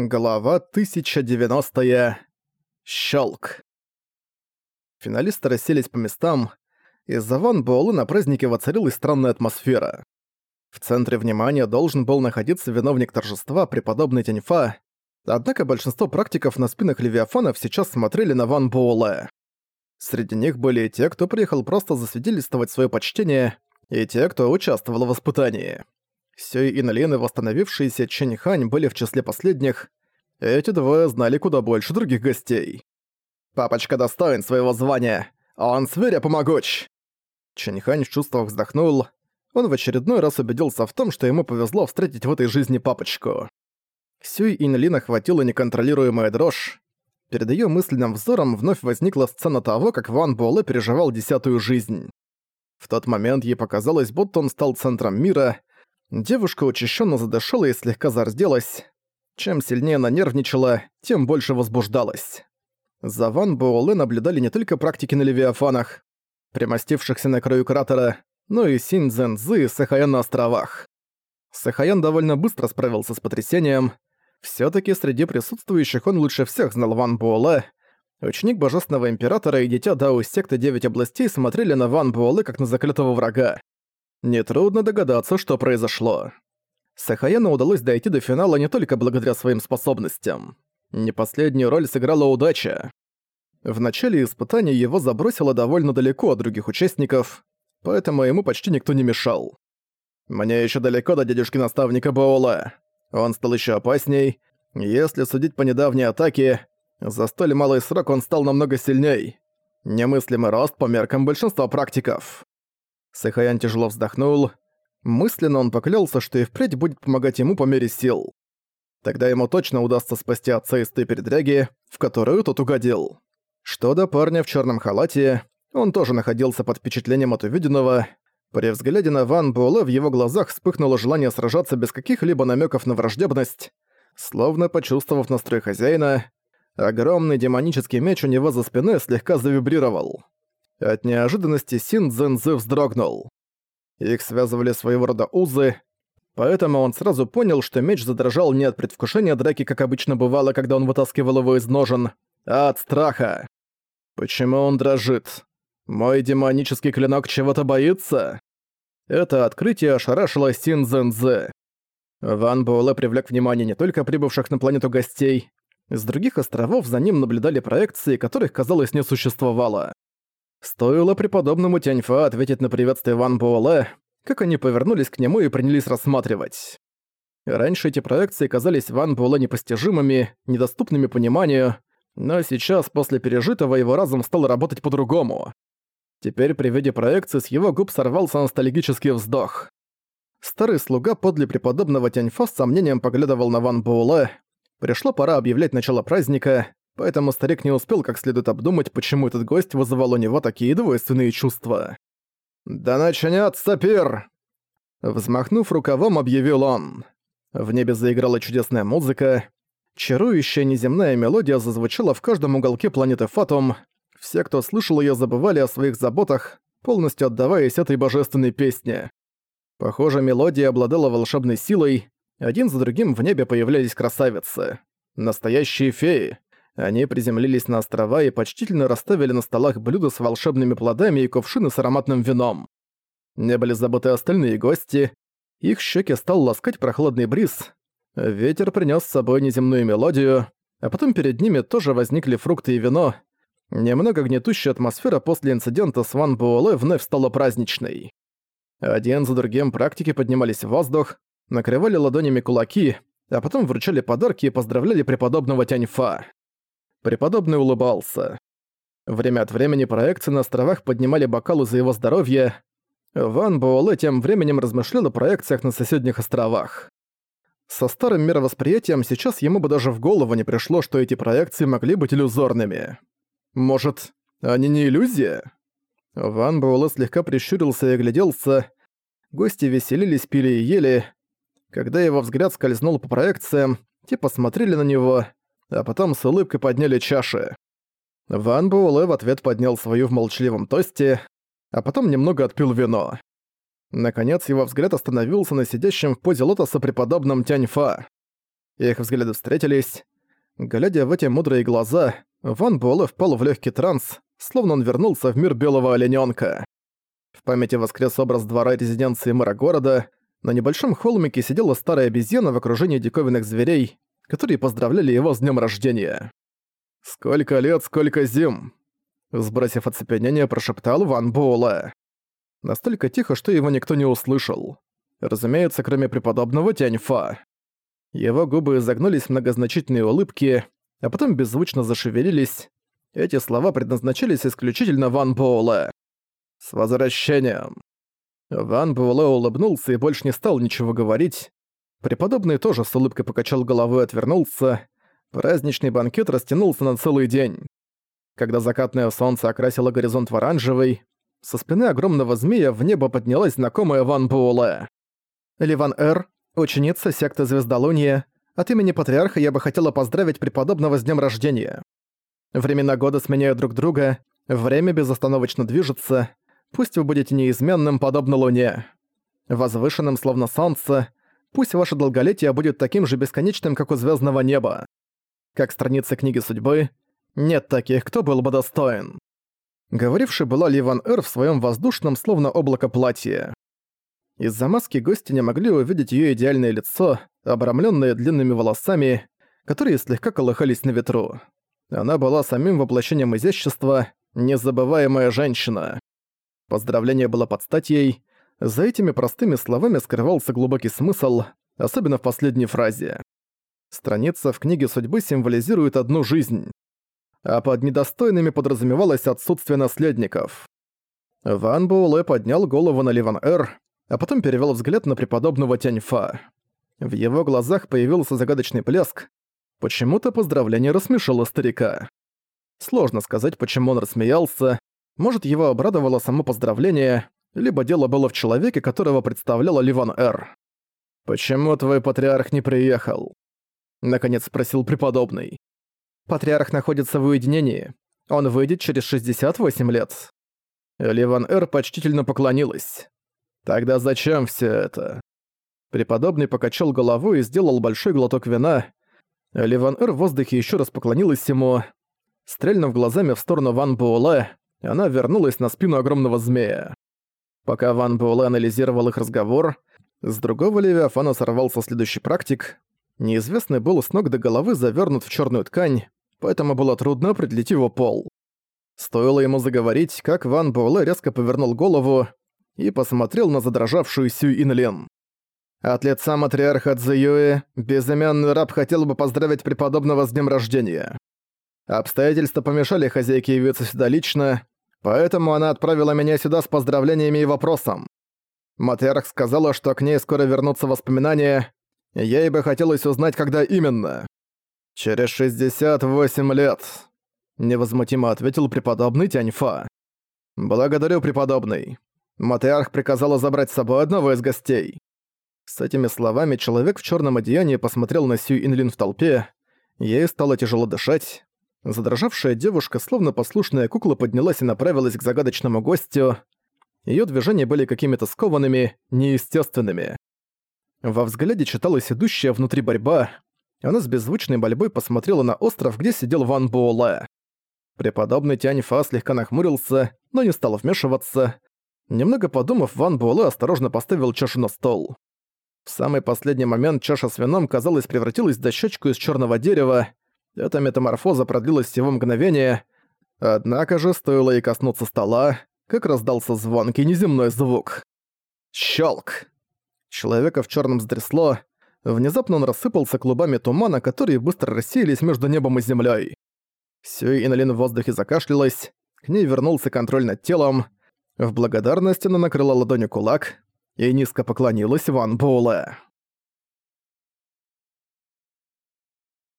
Глава 1090. Щелк. Финалисты расселись по местам. Из-за Ван Буэлэ на празднике воцарилась странная атмосфера. В центре внимания должен был находиться виновник торжества, преподобный Тяньфа, однако большинство практиков на спинах Левиафанов сейчас смотрели на Ван Буэлэ. Среди них были и те, кто приехал просто засвидетельствовать свое почтение, и те, кто участвовал в испытании. Сюй и Налин и восстановившийся Чэнь Хань были в числе последних. Эти двое знали куда больше других гостей. «Папочка достоин своего звания! Он зверя помогуч!» Чэнь Хань в чувствах вздохнул. Он в очередной раз убедился в том, что ему повезло встретить в этой жизни папочку. Сюй и Налин охватила неконтролируемая дрожь. Перед её мысленным взором вновь возникла сцена того, как Ван Буэлэ переживал десятую жизнь. В тот момент ей показалось, будто он стал центром мира, Девушка учащенно задышала и слегка зарделась. Чем сильнее она нервничала, тем больше возбуждалась. За Ван Буэлэ наблюдали не только практики на Левиафанах, примостившихся на краю кратера, но и Синь Цзэн Цзы и Сахаян на островах. Сахаян довольно быстро справился с потрясением. все таки среди присутствующих он лучше всех знал Ван Буэлэ. Ученик Божественного Императора и Дитя Дао секты Девять Областей смотрели на Ван Буэлэ как на заклятого врага. Нетрудно догадаться, что произошло. Сахаяну удалось дойти до финала не только благодаря своим способностям. Не последнюю роль сыграла удача. В начале испытания его забросило довольно далеко от других участников, поэтому ему почти никто не мешал. Мне еще далеко до дядюшки-наставника Баола. Он стал еще опасней. Если судить по недавней атаке, за столь малый срок он стал намного сильней. Немыслимый рост по меркам большинства практиков. Сахаян тяжело вздохнул. Мысленно он поклялся, что и впредь будет помогать ему по мере сил. Тогда ему точно удастся спасти отца из той передряги, в которую тот угодил. Что до парня в черном халате, он тоже находился под впечатлением от увиденного. При взгляде на Ван Буэлэ в его глазах вспыхнуло желание сражаться без каких-либо намеков на враждебность. Словно почувствовав настрой хозяина, огромный демонический меч у него за спиной слегка завибрировал. От неожиданности Син Цзэнзы вздрогнул. Их связывали своего рода узы, поэтому он сразу понял, что меч задрожал не от предвкушения драки, как обычно бывало, когда он вытаскивал его из ножен, а от страха. Почему он дрожит? Мой демонический клинок чего-то боится? Это открытие ошарашило Син Цзэнзы. Ван Буэлэ привлек внимание не только прибывших на планету гостей. С других островов за ним наблюдали проекции, которых, казалось, не существовало. Стоило преподобному Тяньфа ответить на приветствие Ван Буэлэ, как они повернулись к нему и принялись рассматривать. Раньше эти проекции казались Ван Буэлэ непостижимыми, недоступными пониманию, но сейчас, после пережитого, его разум стал работать по-другому. Теперь при виде проекции с его губ сорвался ностальгический вздох. Старый слуга подле преподобного Тяньфа с сомнением поглядывал на Ван Буэлэ. Пришло пора объявлять начало праздника, поэтому старик не успел как следует обдумать, почему этот гость вызывал у него такие двойственные чувства. «Да начнётся пир!» Взмахнув рукавом, объявил он. В небе заиграла чудесная музыка. Чарующая неземная мелодия зазвучала в каждом уголке планеты Фатум. Все, кто слышал её, забывали о своих заботах, полностью отдаваясь этой божественной песне. Похоже, мелодия обладала волшебной силой. Один за другим в небе появлялись красавицы. Настоящие феи. Они приземлились на острова и почтительно расставили на столах блюда с волшебными плодами и кувшины с ароматным вином. Не были забыты остальные гости. Их щеки стал ласкать прохладный бриз. Ветер принес с собой неземную мелодию, а потом перед ними тоже возникли фрукты и вино. Немного гнетущая атмосфера после инцидента с Ван Буэлэ вновь стала праздничной. Один за другим практики поднимались в воздух, накрывали ладонями кулаки, а потом вручали подарки и поздравляли преподобного Тяньфа. Преподобный улыбался. Время от времени проекции на островах поднимали бокалы за его здоровье. Ван Буэлэ тем временем размышлял о проекциях на соседних островах. Со старым мировосприятием сейчас ему бы даже в голову не пришло, что эти проекции могли быть иллюзорными. Может, они не иллюзия? Ван Буэлэ слегка прищурился и огляделся. Гости веселились, пили и ели. Когда его взгляд скользнул по проекциям, те посмотрели на него, а потом с улыбкой подняли чаши. Ван Буэлэ в ответ поднял свою в молчаливом тосте, а потом немного отпил вино. Наконец его взгляд остановился на сидящем в позе лотоса преподобном Тяньфа. Их взгляды встретились. Глядя в эти мудрые глаза, Ван Буэлэ впал в легкий транс, словно он вернулся в мир белого олененка. В памяти воскрес образ двора резиденции мэра города. На небольшом холмике сидела старая обезьяна в окружении диковинных зверей, которые поздравляли его с днем рождения. «Сколько лет, сколько зим!» Сбросив оцепенение, прошептал Ван Буэлэ. Настолько тихо, что его никто не услышал. Разумеется, кроме преподобного Тяньфа. Его губы изогнулись в многозначительные улыбки, а потом беззвучно зашевелились. Эти слова предназначались исключительно Ван Буэлэ. «С возвращением!» Ван Буэлэ улыбнулся и больше не стал ничего говорить. Преподобный тоже с улыбкой покачал головой и отвернулся. Праздничный банкет растянулся на целый день. Когда закатное солнце окрасило горизонт в оранжевый, со спины огромного змея в небо поднялась знакомая Ван Буэлэ. «Ливан Эр, ученица секты Звездолуния, от имени Патриарха я бы хотела поздравить преподобного с днем рождения. Времена года сменяют друг друга, время безостановочно движется, пусть вы будете неизменным, подобно Луне. Возвышенным, словно солнце, пусть ваше долголетие будет таким же бесконечным, как у звездного неба. Как страница книги судьбы, нет таких, кто был бы достоин. Говоривший была Ливан Эр в своем воздушном, словно облако платье. Из-за маски гости не могли увидеть ее идеальное лицо, обрамленное длинными волосами, которые слегка колыхались на ветру. Она была самим воплощением изящества, незабываемая женщина. Поздравление было под стать ей. За этими простыми словами скрывался глубокий смысл, особенно в последней фразе. Страница в книге судьбы символизирует одну жизнь. А под недостойными подразумевалось отсутствие наследников. Ван Буэлэ поднял голову на Ливан Эр, а потом перевел взгляд на преподобного Тяньфа. В его глазах появился загадочный блеск. Почему-то поздравление рассмешило старика. Сложно сказать, почему он рассмеялся. Может, его обрадовало само поздравление, либо дело было в человеке, которого представляла Ливан Эр. «Почему твой патриарх не приехал?» Наконец спросил преподобный. «Патриарх находится в уединении. Он выйдет через 68 лет». Ливан Эр почтительно поклонилась. Тогда зачем все это? Преподобный покачал головой и сделал большой глоток вина. Ливан Эр в воздухе еще раз поклонилась ему. Стрельнув глазами в сторону Ван Буэлэ, она вернулась на спину огромного змея. Пока Ван Буэлэ анализировал их разговор, с другого Левиафана сорвался следующий практик. Неизвестный был с ног до головы завернут в черную ткань, поэтому было трудно определить его пол. Стоило ему заговорить, как Ван Буэлэ резко повернул голову и посмотрел на задрожавшую Сюй Инлен. От лица матриарха Цзюэ безымянный раб хотел бы поздравить преподобного с днем рождения. Обстоятельства помешали хозяйке явиться сюда лично, поэтому она отправила меня сюда с поздравлениями и вопросом. Матриарх сказала, что к ней скоро вернутся воспоминания, и ей бы хотелось узнать, когда именно. «Через 68 лет», — невозмутимо ответил преподобный Тяньфа. «Благодарю, преподобный. Матриарх приказала забрать с собой одного из гостей. С этими словами человек в черном одеянии посмотрел на Сью Инлин в толпе. Ей стало тяжело дышать. Задрожавшая девушка, словно послушная кукла, поднялась и направилась к загадочному гостю. Ее движения были какими-то скованными, неестественными. Во взгляде читалась идущая внутри борьба. Она с беззвучной борьбой посмотрела на остров, где сидел Ван Буэлэ. Преподобный Тянь Фа слегка нахмурился, но не стал вмешиваться. Немного подумав, Ван Буэлэ осторожно поставил чашу на стол. В самый последний момент чаша с вином, казалось, превратилась в дощечку из черного дерева. Эта метаморфоза продлилась всего мгновение. Однако же, стоило ей коснуться стола, как раздался звонкий неземной звук. Щелк! Человека в черном сдрясло. Внезапно он рассыпался клубами тумана, которые быстро рассеялись между небом и землей. Сюй Инолин в воздухе закашлялась, к ней вернулся контроль над телом, в благодарность она накрыла ладонью кулак и низко поклонилась Ван Буэлэ.